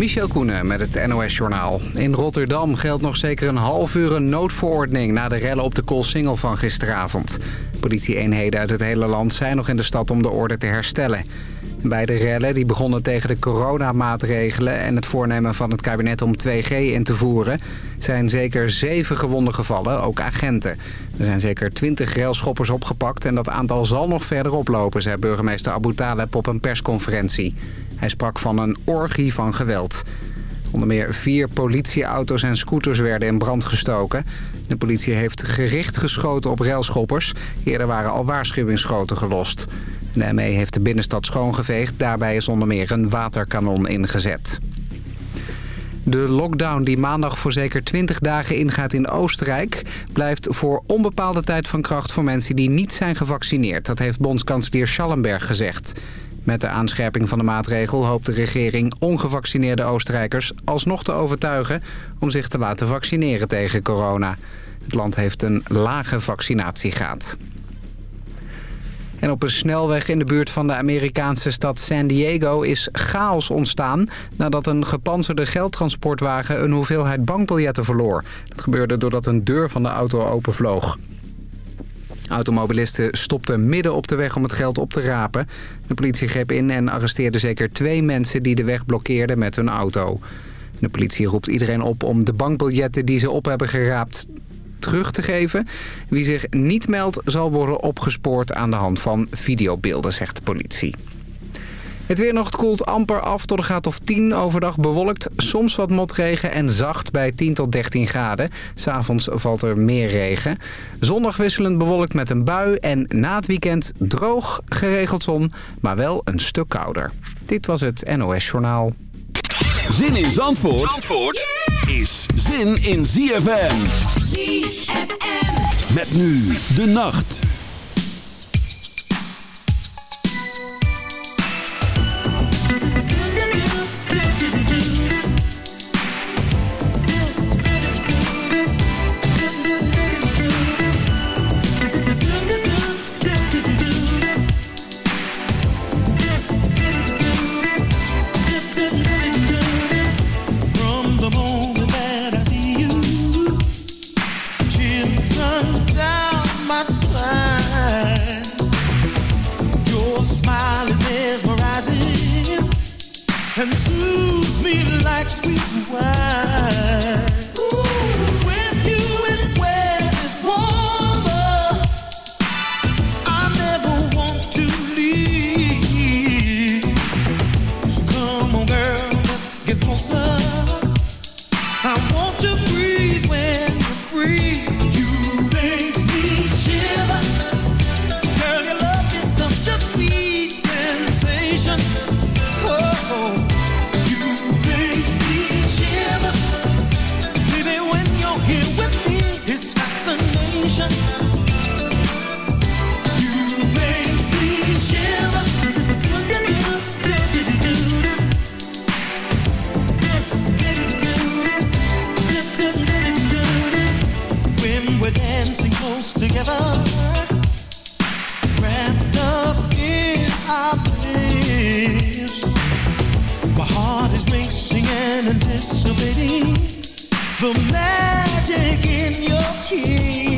Michel Koenen met het NOS-journaal. In Rotterdam geldt nog zeker een half uur een noodverordening... na de rellen op de Koolsingel van gisteravond. Politieeenheden uit het hele land zijn nog in de stad om de orde te herstellen. Bij de rellen, die begonnen tegen de coronamaatregelen... en het voornemen van het kabinet om 2G in te voeren... zijn zeker zeven gewonden gevallen, ook agenten. Er zijn zeker twintig railschoppers opgepakt... en dat aantal zal nog verder oplopen, zei burgemeester Abu Taleb op een persconferentie. Hij sprak van een orgie van geweld. Onder meer vier politieauto's en scooters werden in brand gestoken. De politie heeft gericht geschoten op railschoppers. Eerder waren al waarschuwingsschoten gelost. De ME heeft de binnenstad schoongeveegd. Daarbij is onder meer een waterkanon ingezet. De lockdown die maandag voor zeker 20 dagen ingaat in Oostenrijk... blijft voor onbepaalde tijd van kracht voor mensen die niet zijn gevaccineerd. Dat heeft bondskanselier Schallenberg gezegd. Met de aanscherping van de maatregel hoopt de regering ongevaccineerde Oostenrijkers alsnog te overtuigen om zich te laten vaccineren tegen corona. Het land heeft een lage vaccinatiegraad. En op een snelweg in de buurt van de Amerikaanse stad San Diego is chaos ontstaan... nadat een gepantserde geldtransportwagen een hoeveelheid bankbiljetten verloor. Dat gebeurde doordat een deur van de auto openvloog. Automobilisten stopten midden op de weg om het geld op te rapen. De politie greep in en arresteerde zeker twee mensen die de weg blokkeerden met hun auto. De politie roept iedereen op om de bankbiljetten die ze op hebben geraapt terug te geven. Wie zich niet meldt zal worden opgespoord aan de hand van videobeelden, zegt de politie. Het weer nog koelt amper af tot een graad of 10 overdag bewolkt. Soms wat motregen en zacht bij 10 tot 13 graden. S'avonds valt er meer regen. Zondag wisselend bewolkt met een bui. En na het weekend droog, geregeld zon, maar wel een stuk kouder. Dit was het NOS Journaal. Zin in Zandvoort, Zandvoort is zin in ZFM. ZFM. Met nu de nacht. and dissipating the magic in your kiss.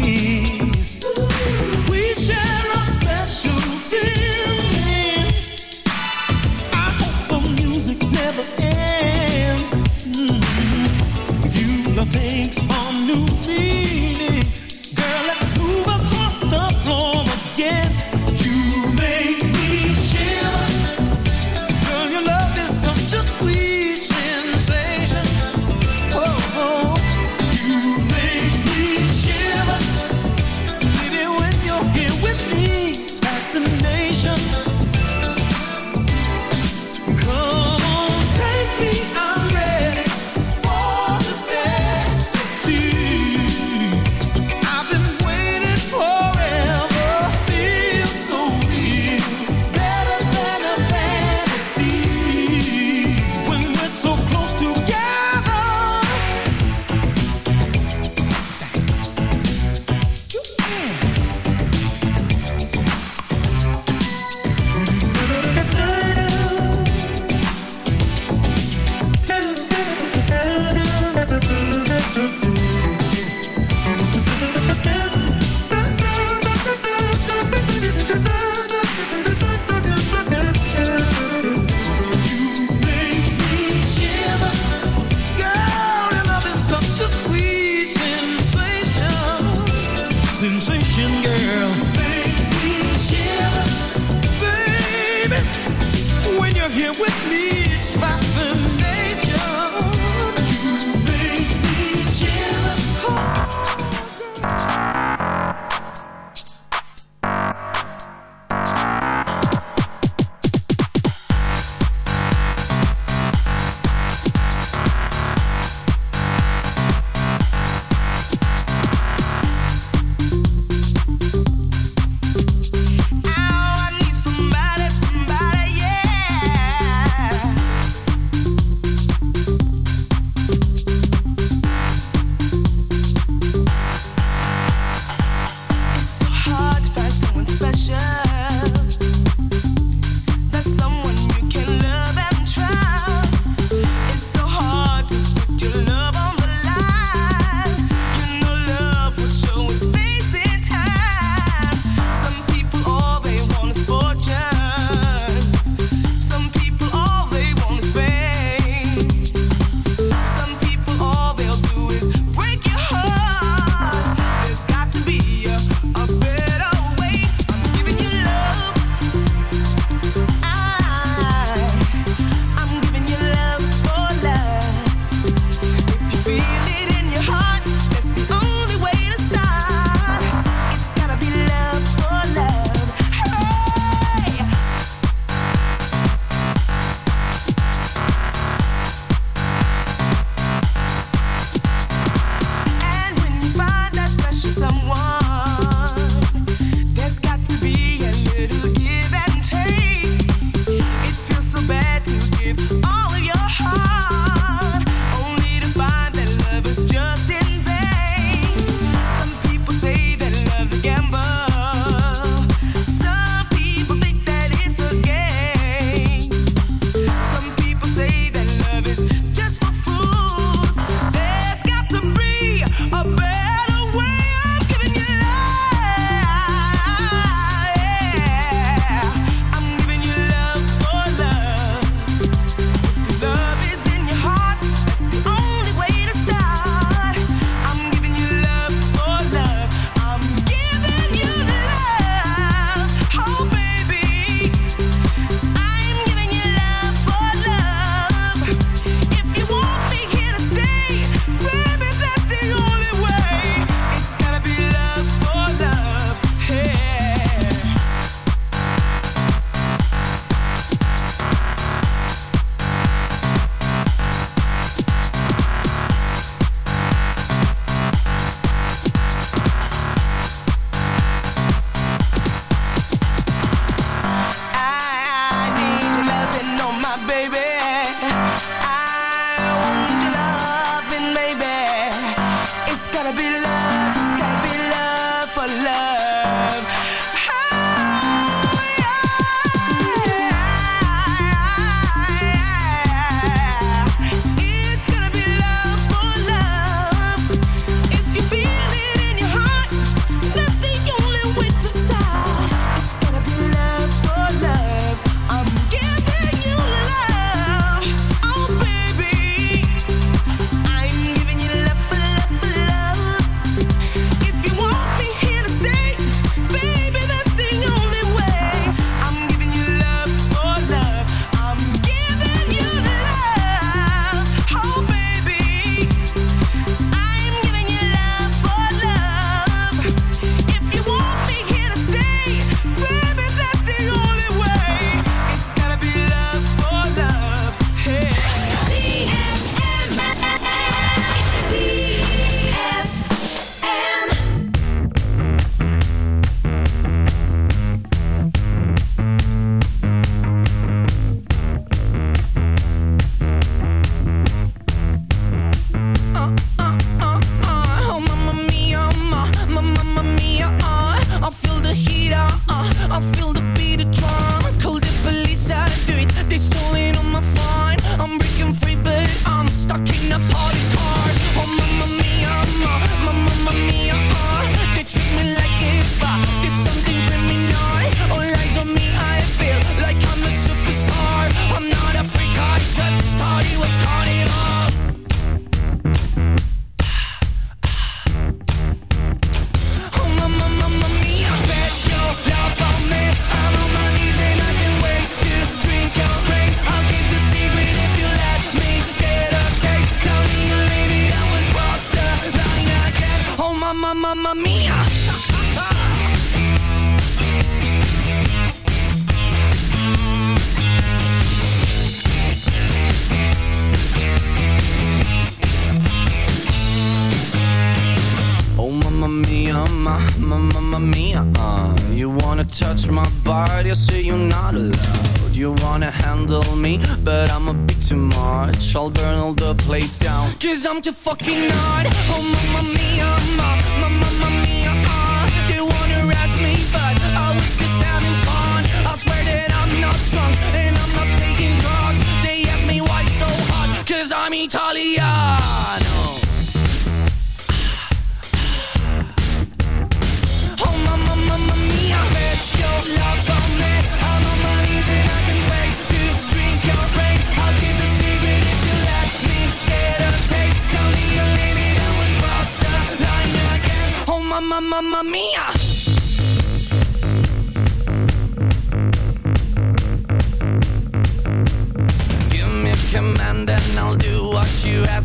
I'm Italiano. Oh, mamma, mamma mia, bet your love on me. I'm on my knees and I can wait to drink your brain. I'll keep the secret if you let me get a taste. Don't need a limit, I will cross the line again. Oh, mamma, mamma mia.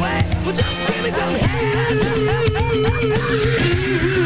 this. Well, just give me some head.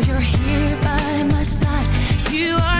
now you're here by my side. You are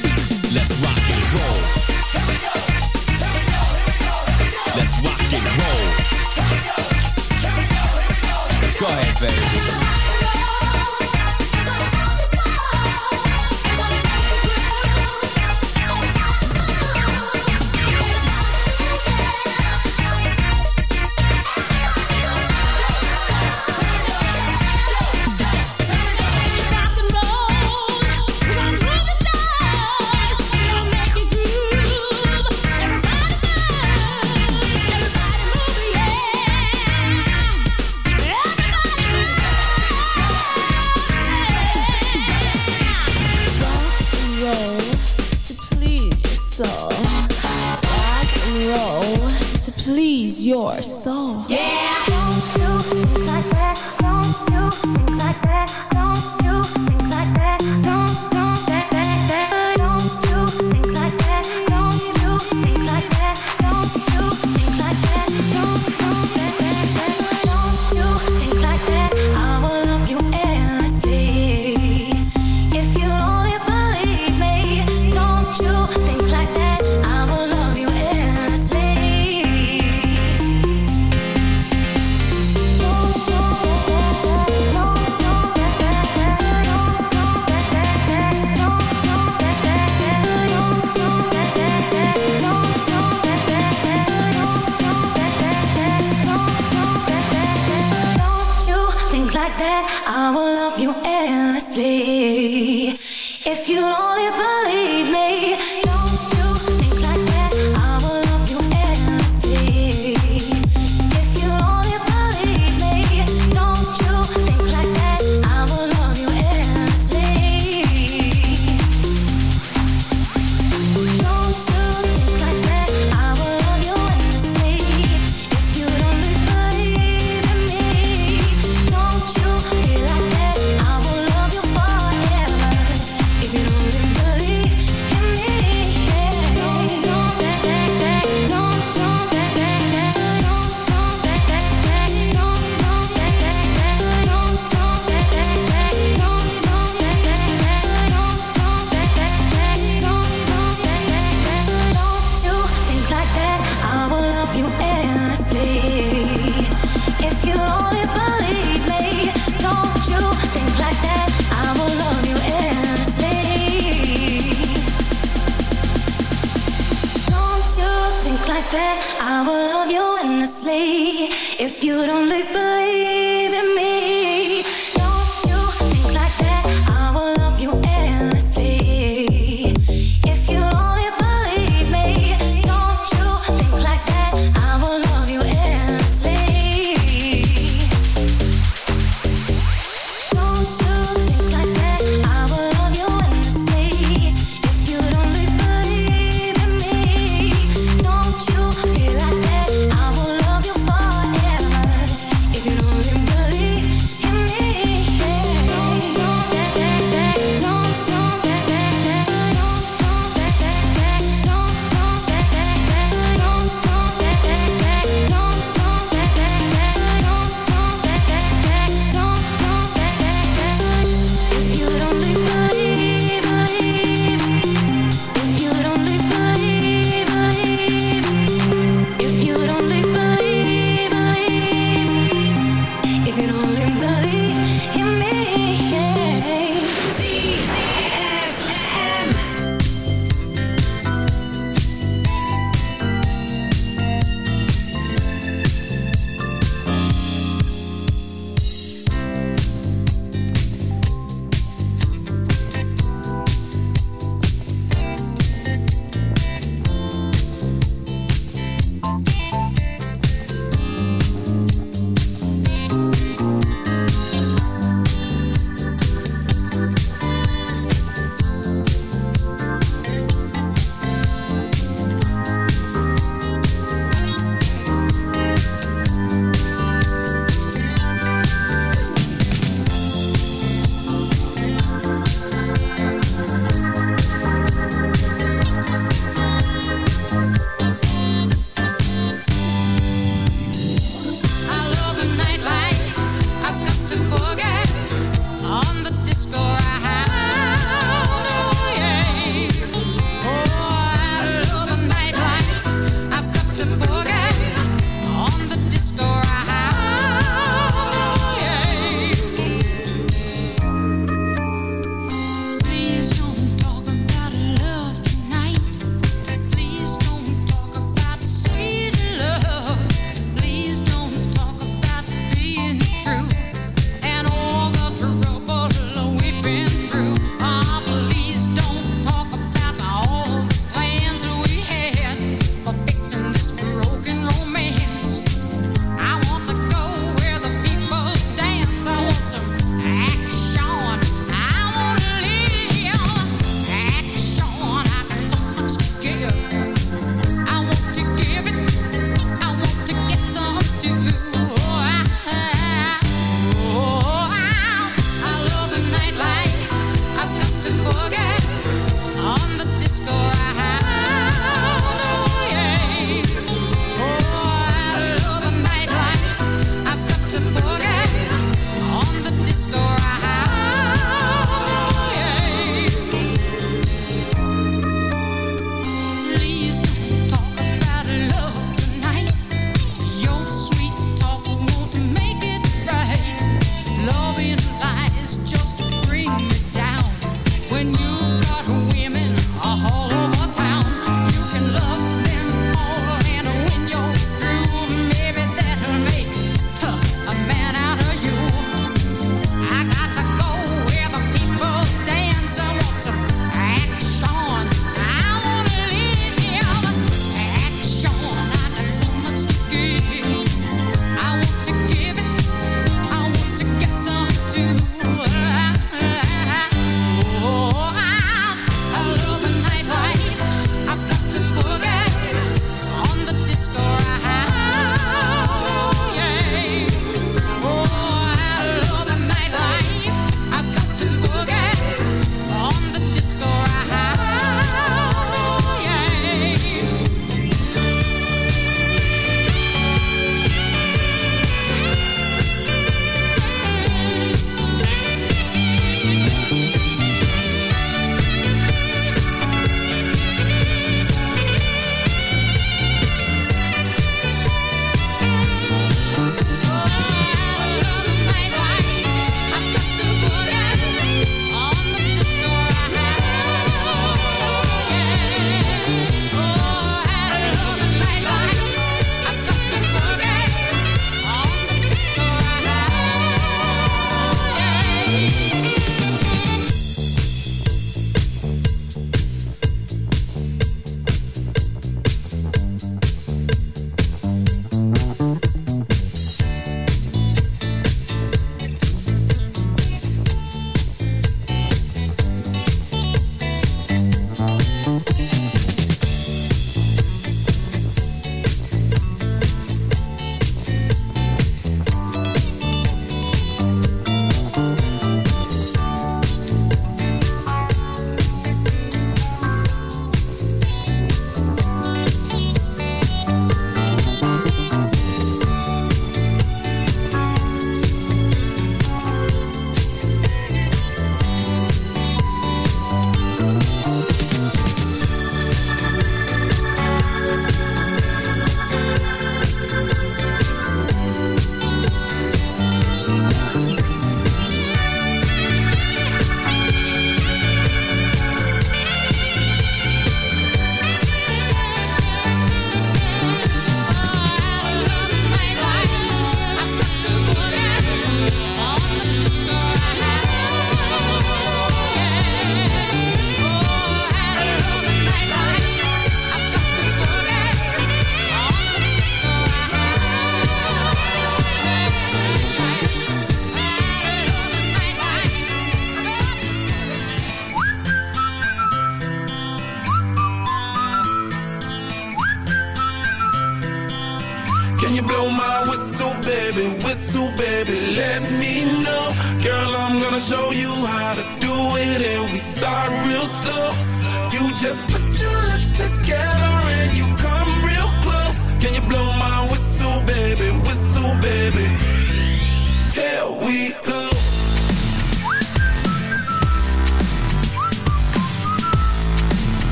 Let's rock and roll. Let's rock and roll. Go ahead, baby. Soul. Yeah. If you only believe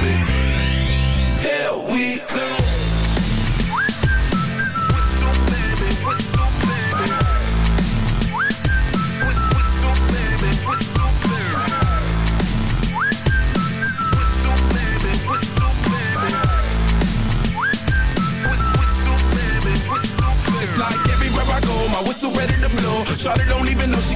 baby. Here we go.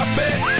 I it.